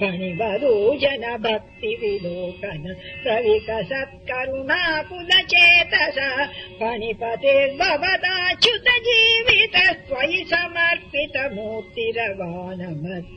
फणिवरो जन भक्ति विलोकन पुनचेतसा फणिपतेर्भवदाच्युत जीवित त्वयि समर्पितमूर्तिरवानमत्।